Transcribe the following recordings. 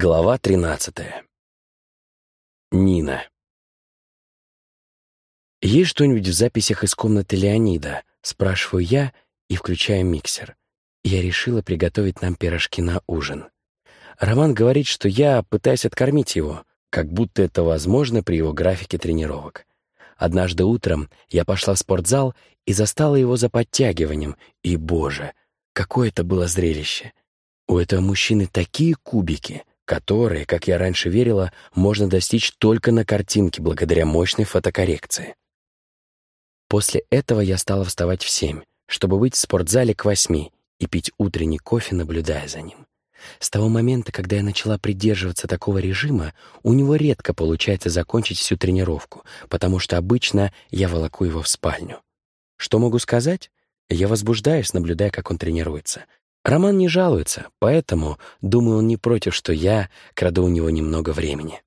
Глава 13. Нина. «Есть что-нибудь в записях из комнаты Леонида?» — спрашиваю я и включаю миксер. Я решила приготовить нам пирожки на ужин. Роман говорит, что я пытаюсь откормить его, как будто это возможно при его графике тренировок. Однажды утром я пошла в спортзал и застала его за подтягиванием, и, боже, какое это было зрелище! У этого мужчины такие кубики, которые, как я раньше верила, можно достичь только на картинке благодаря мощной фотокоррекции. После этого я стала вставать в семь, чтобы быть в спортзале к восьми и пить утренний кофе, наблюдая за ним. С того момента, когда я начала придерживаться такого режима, у него редко получается закончить всю тренировку, потому что обычно я волоку его в спальню. Что могу сказать? Я возбуждаюсь, наблюдая, как он тренируется, Роман не жалуется, поэтому, думаю, он не против, что я краду у него немного времени.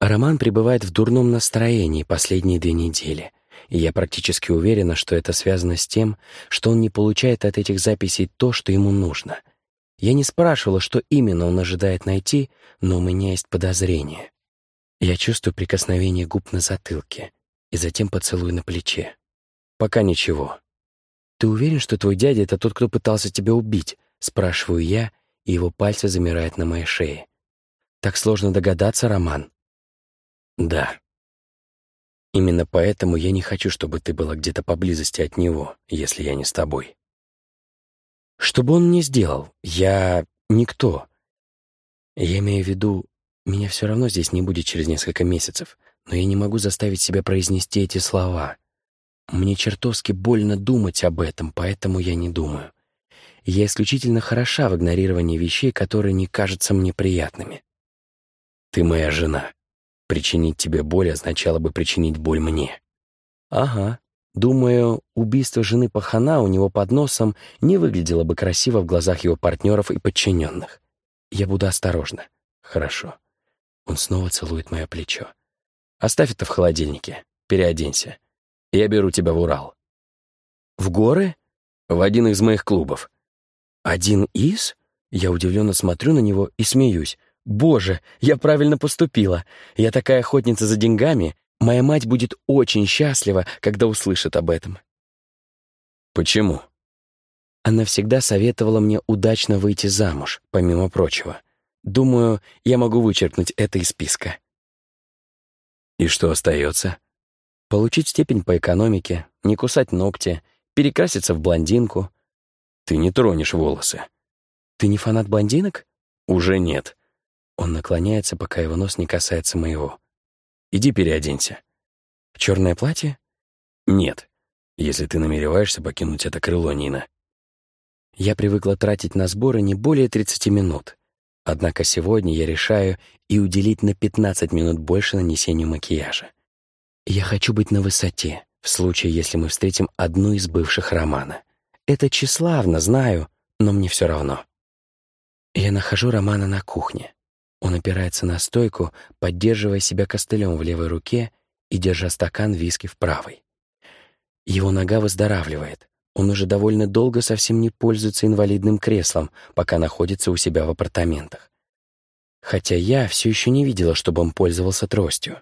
Роман пребывает в дурном настроении последние две недели, и я практически уверена, что это связано с тем, что он не получает от этих записей то, что ему нужно. Я не спрашивала, что именно он ожидает найти, но у меня есть подозрение. Я чувствую прикосновение губ на затылке и затем поцелуй на плече. Пока ничего. «Ты уверен, что твой дядя — это тот, кто пытался тебя убить?» — спрашиваю я, и его пальцы замирают на моей шее. «Так сложно догадаться, Роман?» «Да. Именно поэтому я не хочу, чтобы ты была где-то поблизости от него, если я не с тобой». «Что бы он мне сделал? Я никто. Я имею в виду, меня все равно здесь не будет через несколько месяцев, но я не могу заставить себя произнести эти слова. Мне чертовски больно думать об этом, поэтому я не думаю. Я исключительно хороша в игнорировании вещей, которые не кажутся мне приятными. Ты моя жена. Причинить тебе боль означало бы причинить боль мне. Ага. Думаю, убийство жены пахана у него под носом не выглядело бы красиво в глазах его партнеров и подчиненных. Я буду осторожна. Хорошо. Он снова целует мое плечо. Оставь это в холодильнике. Переоденься. Я беру тебя в Урал». «В горы?» «В один из моих клубов». «Один из?» Я удивленно смотрю на него и смеюсь. «Боже, я правильно поступила. Я такая охотница за деньгами. Моя мать будет очень счастлива, когда услышит об этом». «Почему?» Она всегда советовала мне удачно выйти замуж, помимо прочего. Думаю, я могу вычеркнуть это из списка. «И что остается?» Получить степень по экономике, не кусать ногти, перекраситься в блондинку. Ты не тронешь волосы. Ты не фанат блондинок? Уже нет. Он наклоняется, пока его нос не касается моего. Иди переоденься. В черное платье? Нет, если ты намереваешься покинуть это крыло, Нина. Я привыкла тратить на сборы не более 30 минут. Однако сегодня я решаю и уделить на 15 минут больше нанесению макияжа. Я хочу быть на высоте, в случае, если мы встретим одну из бывших Романа. Это тщеславно, знаю, но мне все равно. Я нахожу Романа на кухне. Он опирается на стойку, поддерживая себя костылем в левой руке и держа стакан виски в правой. Его нога выздоравливает. Он уже довольно долго совсем не пользуется инвалидным креслом, пока находится у себя в апартаментах. Хотя я все еще не видела, чтобы он пользовался тростью.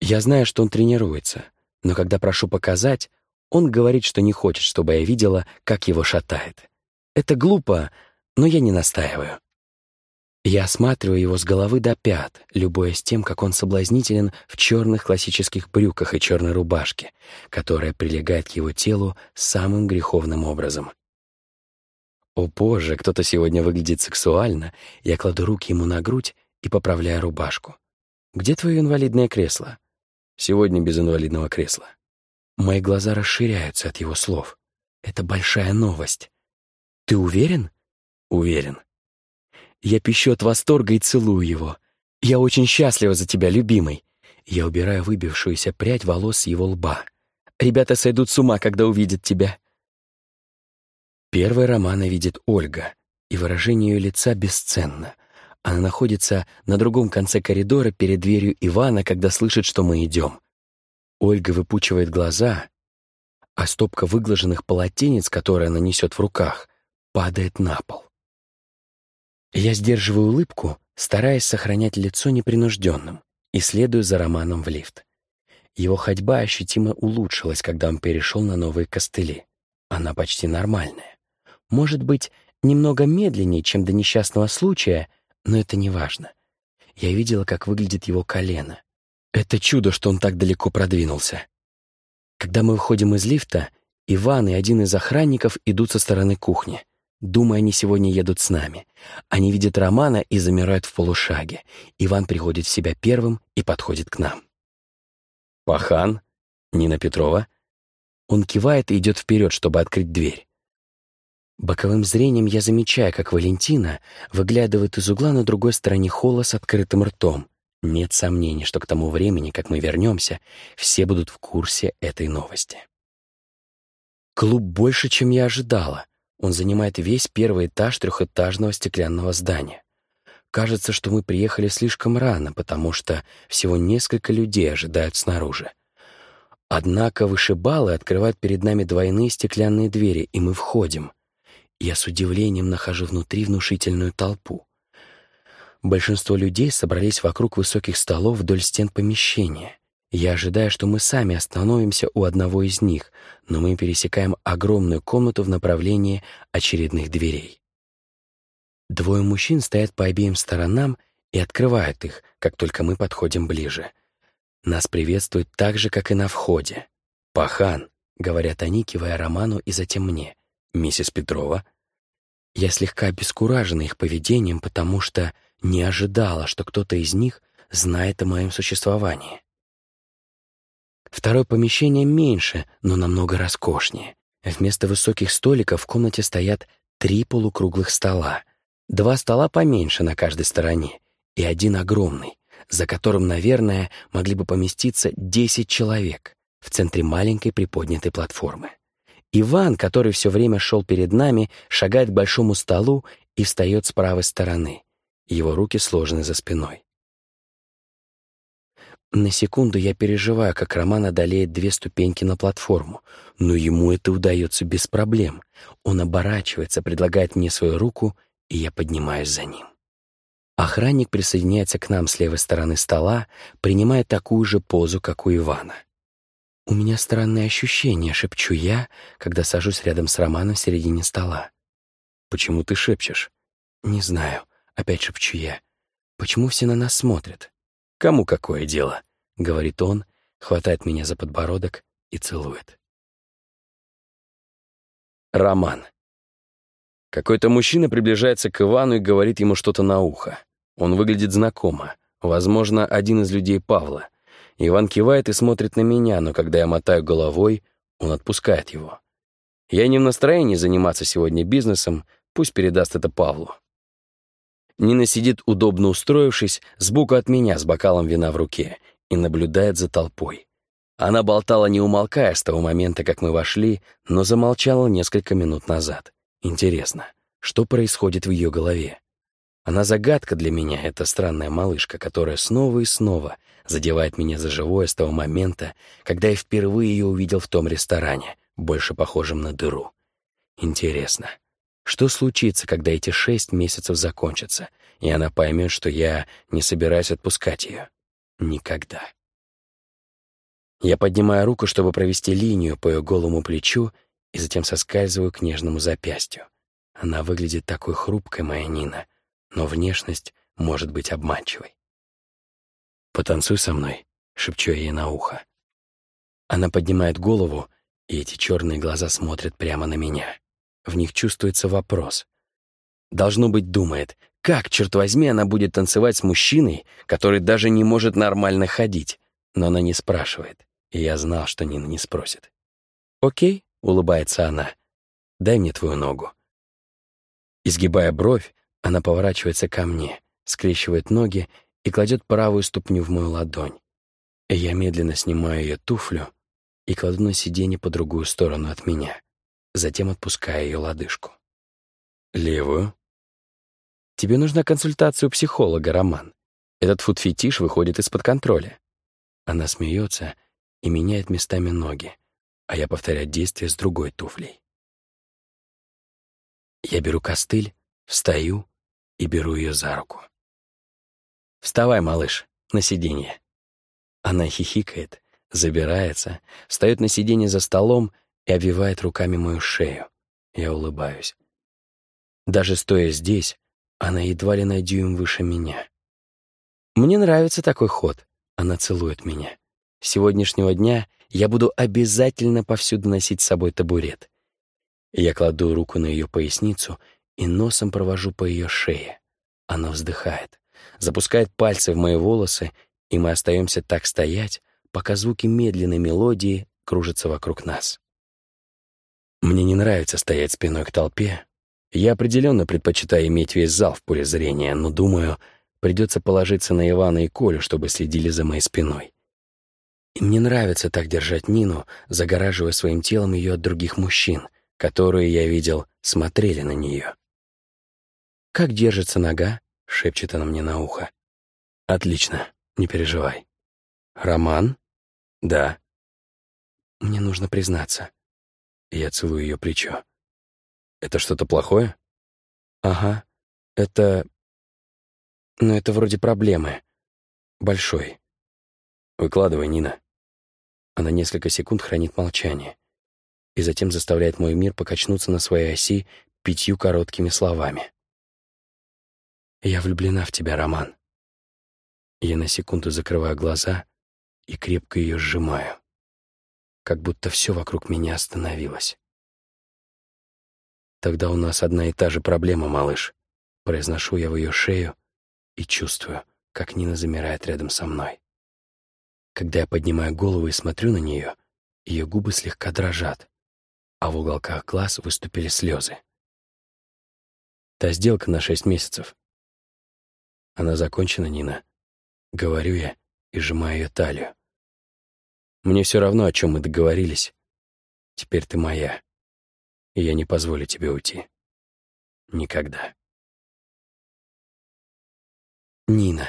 Я знаю, что он тренируется, но когда прошу показать, он говорит, что не хочет, чтобы я видела, как его шатает. Это глупо, но я не настаиваю. Я осматриваю его с головы до пят, любуясь тем, как он соблазнителен в черных классических брюках и черной рубашке, которая прилегает к его телу самым греховным образом. О боже, кто-то сегодня выглядит сексуально. Я кладу руки ему на грудь и поправляю рубашку. «Где твое инвалидное кресло?» Сегодня без инвалидного кресла. Мои глаза расширяются от его слов. Это большая новость. Ты уверен? Уверен. Я пищу от восторга и целую его. Я очень счастлива за тебя, любимый. Я убираю выбившуюся прядь волос его лба. Ребята сойдут с ума, когда увидят тебя. Первый романа видит Ольга, и выражение ее лица бесценно — она находится на другом конце коридора перед дверью Ивана, когда слышит, что мы идем. Ольга выпучивает глаза, а стопка выглаженных полотенец, которые она несет в руках, падает на пол. Я сдерживаю улыбку, стараясь сохранять лицо непринужденным, и следую за Романом в лифт. Его ходьба ощутимо улучшилась, когда он перешел на новые костыли. Она почти нормальная. Может быть, немного медленнее, чем до несчастного случая, но это не важно. Я видела, как выглядит его колено. Это чудо, что он так далеко продвинулся. Когда мы выходим из лифта, Иван и один из охранников идут со стороны кухни. Думаю, они сегодня едут с нами. Они видят Романа и замирают в полушаге. Иван приходит в себя первым и подходит к нам. «Пахан? Нина Петрова?» Он кивает и идет вперед, чтобы открыть дверь. Боковым зрением я замечаю, как Валентина выглядывает из угла на другой стороне холла с открытым ртом. Нет сомнений, что к тому времени, как мы вернемся, все будут в курсе этой новости. Клуб больше, чем я ожидала. Он занимает весь первый этаж трехэтажного стеклянного здания. Кажется, что мы приехали слишком рано, потому что всего несколько людей ожидают снаружи. Однако вышибалы открывают перед нами двойные стеклянные двери, и мы входим. Я с удивлением нахожу внутри внушительную толпу. Большинство людей собрались вокруг высоких столов вдоль стен помещения. Я ожидаю, что мы сами остановимся у одного из них, но мы пересекаем огромную комнату в направлении очередных дверей. Двое мужчин стоят по обеим сторонам и открывают их, как только мы подходим ближе. Нас приветствуют так же, как и на входе. «Пахан», — говорят они, кивая Роману и затем мне. «Миссис Петрова». Я слегка обескуражена их поведением, потому что не ожидала, что кто-то из них знает о моем существовании. Второе помещение меньше, но намного роскошнее. Вместо высоких столиков в комнате стоят три полукруглых стола — Два стола поменьше на каждой стороне и один огромный, за которым, наверное, могли бы поместиться 10 человек в центре маленькой приподнятой платформы. Иван, который все время шел перед нами, шагает к большому столу и встает с правой стороны. Его руки сложены за спиной. На секунду я переживаю, как Роман одолеет две ступеньки на платформу, но ему это удается без проблем. Он оборачивается, предлагает мне свою руку, и я поднимаюсь за ним. Охранник присоединяется к нам с левой стороны стола, принимая такую же позу, как у Ивана. «У меня странное ощущение», — шепчу я, когда сажусь рядом с Романом в середине стола. «Почему ты шепчешь?» «Не знаю», — опять шепчу я. «Почему все на нас смотрят?» «Кому какое дело?» — говорит он, хватает меня за подбородок и целует. Роман. Какой-то мужчина приближается к Ивану и говорит ему что-то на ухо. Он выглядит знакомо. Возможно, один из людей Павла. Иван кивает и смотрит на меня, но когда я мотаю головой, он отпускает его. Я не в настроении заниматься сегодня бизнесом, пусть передаст это Павлу. Нина сидит, удобно устроившись, сбоку от меня с бокалом вина в руке и наблюдает за толпой. Она болтала не умолкая с того момента, как мы вошли, но замолчала несколько минут назад. Интересно, что происходит в ее голове? Она загадка для меня, эта странная малышка, которая снова и снова задевает меня за живое с того момента, когда я впервые ее увидел в том ресторане, больше похожем на дыру. Интересно, что случится, когда эти шесть месяцев закончатся, и она поймет, что я не собираюсь отпускать ее? Никогда. Я поднимаю руку, чтобы провести линию по ее голому плечу, и затем соскальзываю к нежному запястью. Она выглядит такой хрупкой, моя Нина, но внешность может быть обманчивой. «Потанцуй со мной», — шепчу я ей на ухо. Она поднимает голову, и эти черные глаза смотрят прямо на меня. В них чувствуется вопрос. Должно быть, думает, как, черт возьми, она будет танцевать с мужчиной, который даже не может нормально ходить. Но она не спрашивает, и я знал, что Нина не спросит. «Окей», — улыбается она. «Дай мне твою ногу». Изгибая бровь, она поворачивается ко мне, скрещивает ноги и кладет правую ступню в мою ладонь. Я медленно снимаю ее туфлю и кладу на сиденье по другую сторону от меня, затем отпускаю ее лодыжку. «Левую?» «Тебе нужна консультация у психолога, Роман. Этот фуд-фетиш выходит из-под контроля». Она смеется и меняет местами ноги, а я повторяю действие с другой туфлей. Я беру костыль, встаю и беру ее за руку. Вставай, малыш, на сиденье. Она хихикает, забирается, встает на сиденье за столом и обвивает руками мою шею. Я улыбаюсь. Даже стоя здесь, она едва ли на дюйм выше меня. Мне нравится такой ход. Она целует меня. С сегодняшнего дня я буду обязательно повсюду носить с собой табурет. Я кладу руку на ее поясницу и носом провожу по ее шее. Она вздыхает, запускает пальцы в мои волосы, и мы остаемся так стоять, пока звуки медленной мелодии кружатся вокруг нас. Мне не нравится стоять спиной к толпе. Я определенно предпочитаю иметь весь зал в поле зрения, но, думаю, придется положиться на Ивана и Колю, чтобы следили за моей спиной. И мне нравится так держать Нину, загораживая своим телом ее от других мужчин, которые, я видел, смотрели на нее. «Как держится нога?» — шепчет она мне на ухо. «Отлично, не переживай». «Роман?» «Да». «Мне нужно признаться». Я целую ее плечо. «Это что-то плохое?» «Ага, это... Ну, это вроде проблемы. Большой». «Выкладывай, Нина». Она несколько секунд хранит молчание и затем заставляет мой мир покачнуться на своей оси пятью короткими словами. «Я влюблена в тебя, Роман». Я на секунду закрываю глаза и крепко ее сжимаю, как будто все вокруг меня остановилось. «Тогда у нас одна и та же проблема, малыш», — произношу я в ее шею и чувствую, как Нина замирает рядом со мной. Когда я поднимаю голову и смотрю на нее, ее губы слегка дрожат, а в уголках глаз выступили слезы. Та сделка на шесть месяцев. Она закончена, Нина. Говорю я и сжимаю ее талию. Мне все равно, о чем мы договорились. Теперь ты моя, и я не позволю тебе уйти. Никогда. Нина.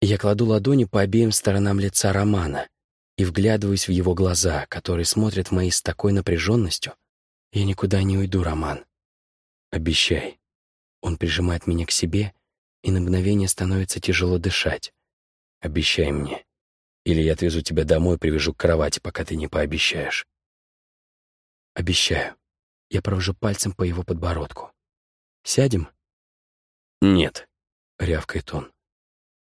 Я кладу ладони по обеим сторонам лица Романа и вглядываюсь в его глаза, которые смотрят в мои с такой напряженностью. Я никуда не уйду, Роман. Обещай. Он прижимает меня к себе, и на мгновение становится тяжело дышать. Обещай мне. Или я отвезу тебя домой, привяжу к кровати, пока ты не пообещаешь. Обещаю. Я провожу пальцем по его подбородку. Сядем? Нет, рявкает он.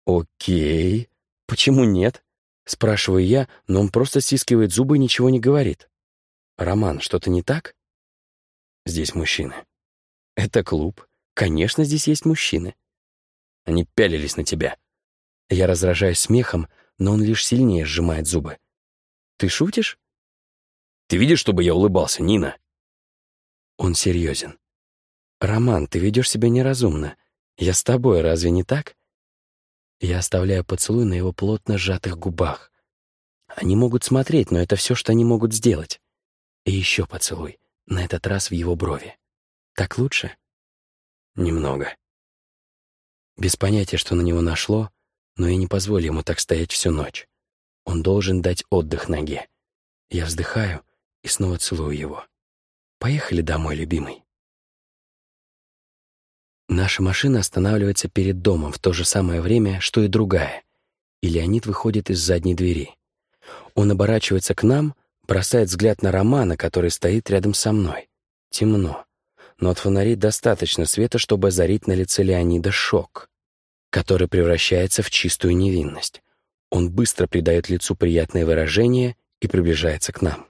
«Окей. Почему нет?» Спрашиваю я, но он просто стискивает зубы и ничего не говорит. «Роман, что-то не так?» «Здесь мужчины». «Это клуб. Конечно, здесь есть мужчины». Они пялились на тебя. Я раздражаюсь смехом, но он лишь сильнее сжимает зубы. «Ты шутишь?» «Ты видишь, чтобы я улыбался, Нина?» Он серьезен. «Роман, ты ведешь себя неразумно. Я с тобой, разве не так?» Я оставляю поцелуй на его плотно сжатых губах. Они могут смотреть, но это все, что они могут сделать. И еще поцелуй, на этот раз в его брови. Так лучше? Немного. Без понятия, что на него нашло, но я не позволю ему так стоять всю ночь. Он должен дать отдых ноге. Я вздыхаю и снова целую его. Поехали домой, любимый. Наша машина останавливается перед домом в то же самое время, что и другая, и Леонид выходит из задней двери. Он оборачивается к нам, бросает взгляд на Романа, который стоит рядом со мной. Темно, но от фонарей достаточно света, чтобы озарить на лице Леонида шок, который превращается в чистую невинность. Он быстро придает лицу приятное выражение и приближается к нам.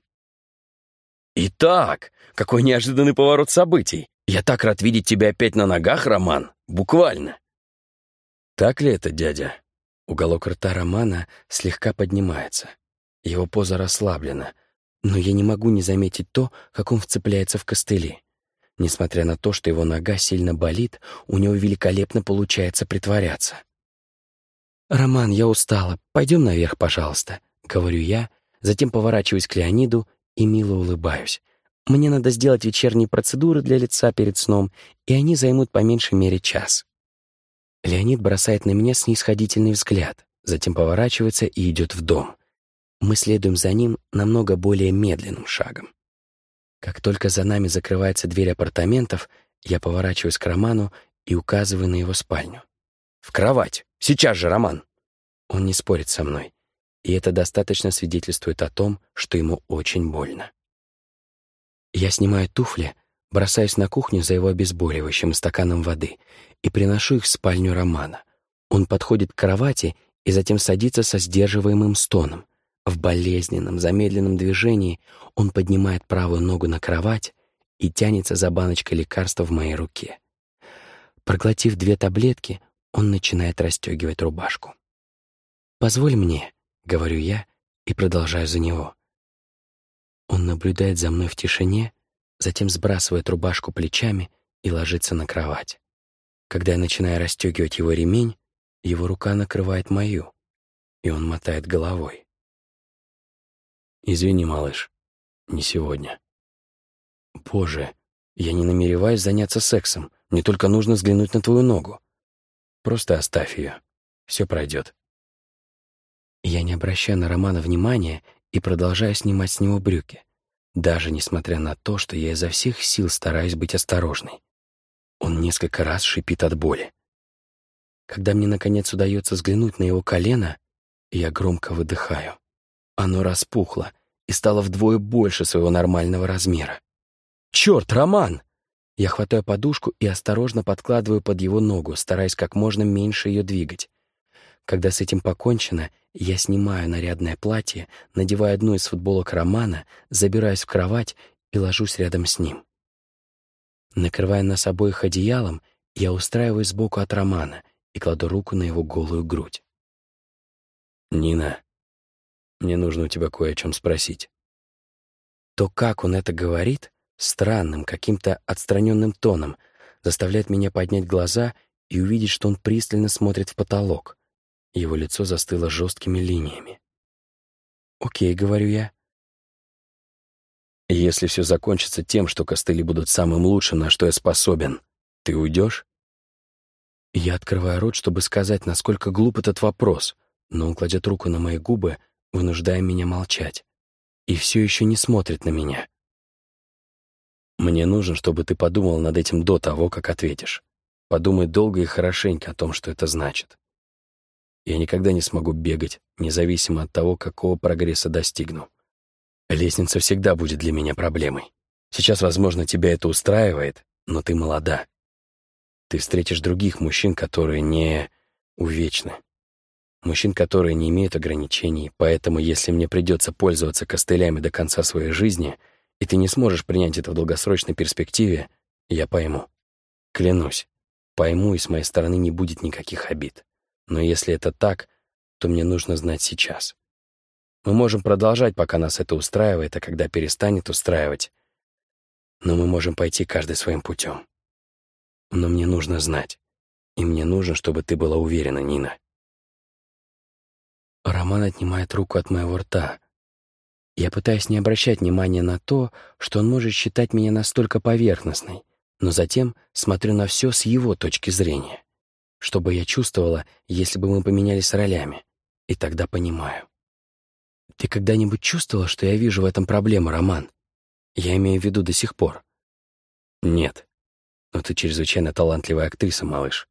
«Итак, какой неожиданный поворот событий! Я так рад видеть тебя опять на ногах, Роман. Буквально. Так ли это, дядя? Уголок рта Романа слегка поднимается. Его поза расслаблена, но я не могу не заметить то, как он вцепляется в костыли. Несмотря на то, что его нога сильно болит, у него великолепно получается притворяться. «Роман, я устала. Пойдем наверх, пожалуйста», — говорю я, затем поворачиваюсь к Леониду и мило улыбаюсь. Мне надо сделать вечерние процедуры для лица перед сном, и они займут по меньшей мере час. Леонид бросает на меня снисходительный взгляд, затем поворачивается и идет в дом. Мы следуем за ним намного более медленным шагом. Как только за нами закрывается дверь апартаментов, я поворачиваюсь к Роману и указываю на его спальню. В кровать! Сейчас же, Роман!» Он не спорит со мной, и это достаточно свидетельствует о том, что ему очень больно. Я снимаю туфли, бросаюсь на кухню за его обезболивающим стаканом воды и приношу их в спальню Романа. Он подходит к кровати и затем садится со сдерживаемым стоном. В болезненном, замедленном движении он поднимает правую ногу на кровать и тянется за баночкой лекарства в моей руке. Проглотив две таблетки, он начинает расстегивать рубашку. «Позволь мне», — говорю я и продолжаю за него. Он наблюдает за мной в тишине, затем сбрасывает рубашку плечами и ложится на кровать. Когда я начинаю расстегивать его ремень, его рука накрывает мою, и он мотает головой. «Извини, малыш, не сегодня». «Боже, я не намереваюсь заняться сексом, мне только нужно взглянуть на твою ногу. Просто оставь ее, все пройдет». Я не обращаю на Романа внимания и продолжаю снимать с него брюки, даже несмотря на то, что я изо всех сил стараюсь быть осторожной. Он несколько раз шипит от боли. Когда мне, наконец, удается взглянуть на его колено, я громко выдыхаю. Оно распухло и стало вдвое больше своего нормального размера. «Черт, Роман!» Я хватаю подушку и осторожно подкладываю под его ногу, стараясь как можно меньше ее двигать. Когда с этим покончено, я снимаю нарядное платье, надеваю одну из футболок Романа, забираюсь в кровать и ложусь рядом с ним. Накрывая нас обоих одеялом, я устраиваюсь сбоку от Романа и кладу руку на его голую грудь. «Нина, мне нужно у тебя кое о чем спросить». То, как он это говорит, странным, каким-то отстраненным тоном, заставляет меня поднять глаза и увидеть, что он пристально смотрит в потолок. Его лицо застыло жесткими линиями. «Окей», — говорю я. «Если все закончится тем, что костыли будут самым лучшим, на что я способен, ты уйдешь?» Я открываю рот, чтобы сказать, насколько глуп этот вопрос, но он кладет руку на мои губы, вынуждая меня молчать, и все еще не смотрит на меня. Мне нужно, чтобы ты подумал над этим до того, как ответишь. Подумай долго и хорошенько о том, что это значит. Я никогда не смогу бегать, независимо от того, какого прогресса достигну. Лестница всегда будет для меня проблемой. Сейчас, возможно, тебя это устраивает, но ты молода. Ты встретишь других мужчин, которые не увечны. Мужчин, которые не имеют ограничений, поэтому если мне придется пользоваться костылями до конца своей жизни, и ты не сможешь принять это в долгосрочной перспективе, я пойму. Клянусь, пойму, и с моей стороны не будет никаких обид. Но если это так, то мне нужно знать сейчас. Мы можем продолжать, пока нас это устраивает, а когда перестанет устраивать. Но мы можем пойти каждый своим путем. Но мне нужно знать. И мне нужно, чтобы ты была уверена, Нина. Роман отнимает руку от моего рта. Я пытаюсь не обращать внимания на то, что он может считать меня настолько поверхностной, но затем смотрю на все с его точки зрения. Что бы я чувствовала, если бы мы поменялись ролями? И тогда понимаю. Ты когда-нибудь чувствовала, что я вижу в этом проблему, Роман? Я имею в виду до сих пор. Нет. Но ты чрезвычайно талантливая актриса, малыш.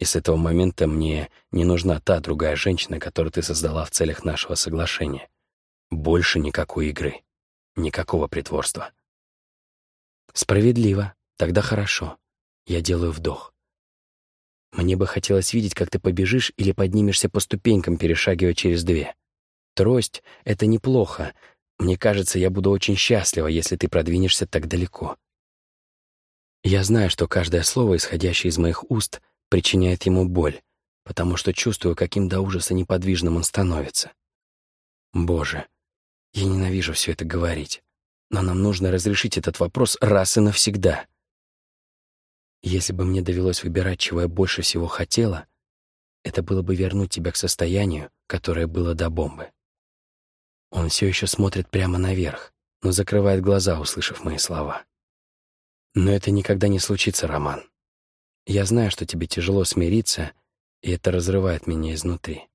И с этого момента мне не нужна та другая женщина, которую ты создала в целях нашего соглашения. Больше никакой игры, никакого притворства. Справедливо, тогда хорошо. Я делаю вдох. Мне бы хотелось видеть, как ты побежишь или поднимешься по ступенькам, перешагивая через две. Трость — это неплохо. Мне кажется, я буду очень счастлива, если ты продвинешься так далеко. Я знаю, что каждое слово, исходящее из моих уст, причиняет ему боль, потому что чувствую, каким до ужаса неподвижным он становится. Боже, я ненавижу все это говорить, но нам нужно разрешить этот вопрос раз и навсегда. Если бы мне довелось выбирать, чего я больше всего хотела, это было бы вернуть тебя к состоянию, которое было до бомбы. Он все еще смотрит прямо наверх, но закрывает глаза, услышав мои слова. Но это никогда не случится, Роман. Я знаю, что тебе тяжело смириться, и это разрывает меня изнутри.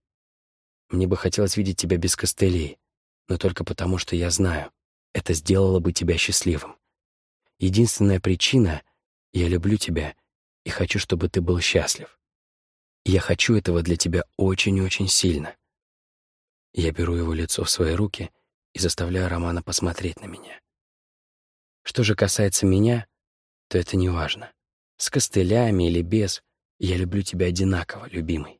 Мне бы хотелось видеть тебя без костылей, но только потому, что я знаю, это сделало бы тебя счастливым. Единственная причина — я люблю тебя и хочу, чтобы ты был счастлив. Я хочу этого для тебя очень-очень сильно. Я беру его лицо в свои руки и заставляю Романа посмотреть на меня. Что же касается меня, то это не важно. С костылями или без, я люблю тебя одинаково, любимый.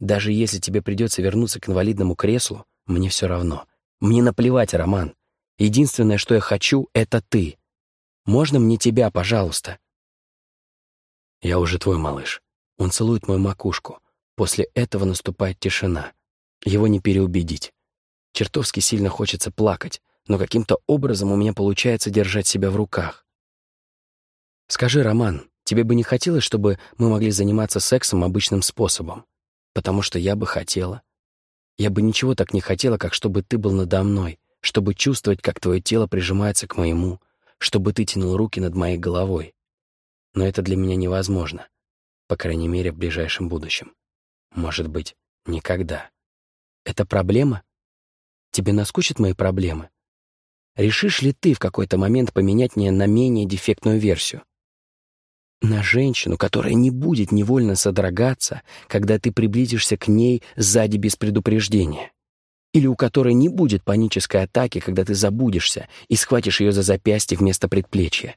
Даже если тебе придется вернуться к инвалидному креслу, мне все равно. Мне наплевать, Роман. Единственное, что я хочу, — это ты. Можно мне тебя, пожалуйста?» «Я уже твой малыш». Он целует мою макушку. После этого наступает тишина. Его не переубедить. Чертовски сильно хочется плакать, но каким-то образом у меня получается держать себя в руках. «Скажи, Роман, тебе бы не хотелось, чтобы мы могли заниматься сексом обычным способом? Потому что я бы хотела. Я бы ничего так не хотела, как чтобы ты был надо мной, чтобы чувствовать, как твое тело прижимается к моему, чтобы ты тянул руки над моей головой. Но это для меня невозможно, по крайней мере, в ближайшем будущем. Может быть, никогда. Это проблема? Тебе наскучат мои проблемы? Решишь ли ты в какой-то момент поменять мне на менее дефектную версию? На женщину, которая не будет невольно содрогаться, когда ты приблизишься к ней сзади без предупреждения или у которой не будет панической атаки, когда ты забудешься и схватишь ее за запястье вместо предплечья.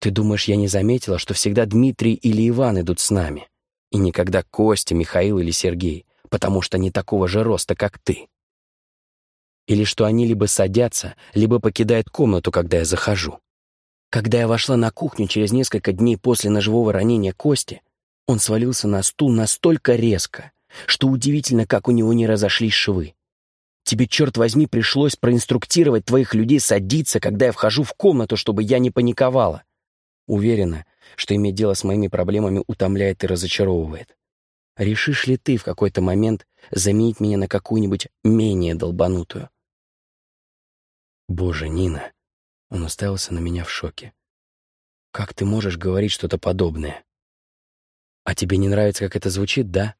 Ты думаешь, я не заметила, что всегда Дмитрий или Иван идут с нами, и никогда Костя, Михаил или Сергей, потому что они такого же роста, как ты? Или что они либо садятся, либо покидают комнату, когда я захожу? Когда я вошла на кухню через несколько дней после ножевого ранения Кости, он свалился на стул настолько резко, что удивительно, как у него не разошлись швы. Тебе, черт возьми, пришлось проинструктировать твоих людей садиться, когда я вхожу в комнату, чтобы я не паниковала. Уверена, что иметь дело с моими проблемами утомляет и разочаровывает. Решишь ли ты в какой-то момент заменить меня на какую-нибудь менее долбанутую? Боже, Нина. Он уставился на меня в шоке. Как ты можешь говорить что-то подобное? А тебе не нравится, как это звучит, да?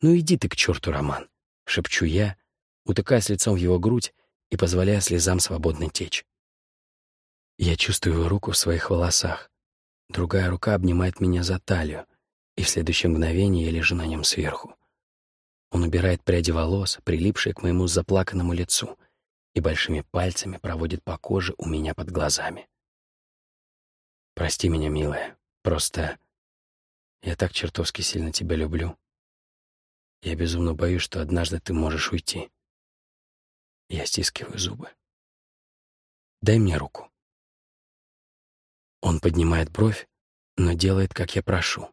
Ну иди ты к черту, Роман, шепчу я, утыкаясь лицом в его грудь и позволяя слезам свободно течь. Я чувствую его руку в своих волосах. Другая рука обнимает меня за талию, и в следующее мгновение я лежу на нем сверху. Он убирает пряди волос, прилипшие к моему заплаканному лицу, и большими пальцами проводит по коже у меня под глазами. «Прости меня, милая, просто я так чертовски сильно тебя люблю. Я безумно боюсь, что однажды ты можешь уйти. Я стискиваю зубы. «Дай мне руку». Он поднимает бровь, но делает, как я прошу.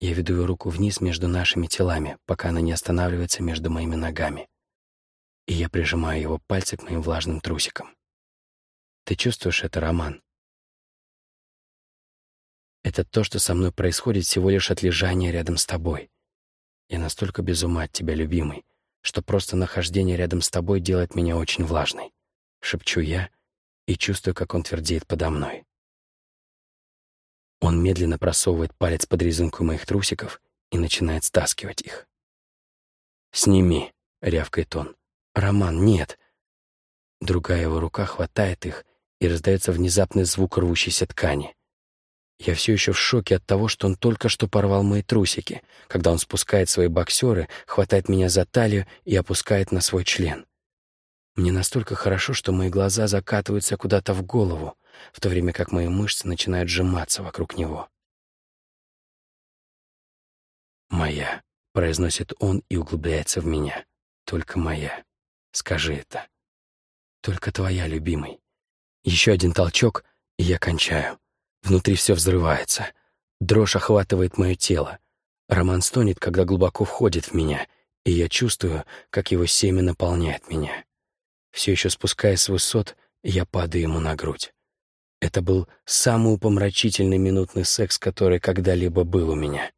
Я веду его руку вниз между нашими телами, пока она не останавливается между моими ногами. И я прижимаю его пальцы к моим влажным трусикам. Ты чувствуешь это, Роман? Это то, что со мной происходит всего лишь от лежания рядом с тобой. Я настолько без ума от тебя, любимый, что просто нахождение рядом с тобой делает меня очень влажной. Шепчу я и чувствую, как он твердеет подо мной. Он медленно просовывает палец под резинку моих трусиков и начинает стаскивать их. «Сними», — рявкает он. «Роман, нет». Другая его рука хватает их, и раздается внезапный звук рвущейся ткани. Я все еще в шоке от того, что он только что порвал мои трусики, когда он спускает свои боксеры, хватает меня за талию и опускает на свой член. Мне настолько хорошо, что мои глаза закатываются куда-то в голову, в то время как мои мышцы начинают сжиматься вокруг него. «Моя», — произносит он и углубляется в меня. «Только моя. Скажи это. Только твоя, любимый. Еще один толчок, и я кончаю. Внутри все взрывается. Дрожь охватывает мое тело. Роман стонет, когда глубоко входит в меня, и я чувствую, как его семя наполняет меня. Все еще спускаясь с высот, я падаю ему на грудь. Это был самый упомрачительный минутный секс, который когда-либо был у меня.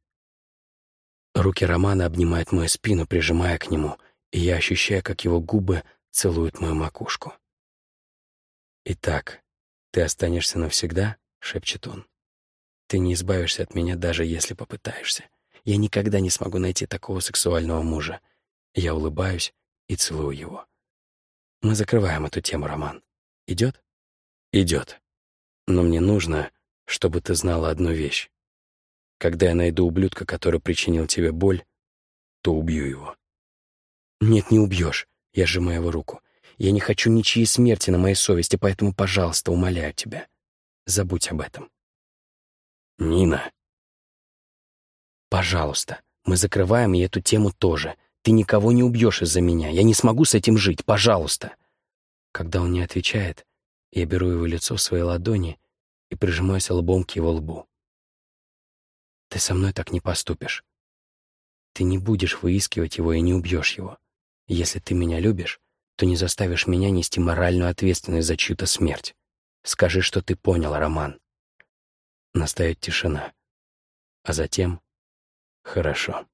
Руки Романа обнимают мою спину, прижимая к нему, и я ощущаю, как его губы целуют мою макушку. «Итак, ты останешься навсегда?» — шепчет он. «Ты не избавишься от меня, даже если попытаешься. Я никогда не смогу найти такого сексуального мужа». Я улыбаюсь и целую его. Мы закрываем эту тему, Роман. Идет? Идет. Но мне нужно, чтобы ты знала одну вещь. Когда я найду ублюдка, который причинил тебе боль, то убью его. Нет, не убьешь. Я сжимаю его руку. Я не хочу ничьей смерти на моей совести, поэтому, пожалуйста, умоляю тебя, забудь об этом. Нина. Пожалуйста, мы закрываем и эту тему тоже. Ты никого не убьешь из-за меня. Я не смогу с этим жить. Пожалуйста. Когда он не отвечает, я беру его лицо в свои ладони и прижимаюсь лбом к его лбу. Ты со мной так не поступишь. Ты не будешь выискивать его и не убьешь его. Если ты меня любишь, то не заставишь меня нести моральную ответственность за чью-то смерть. Скажи, что ты понял, Роман. Настает тишина. А затем «Хорошо».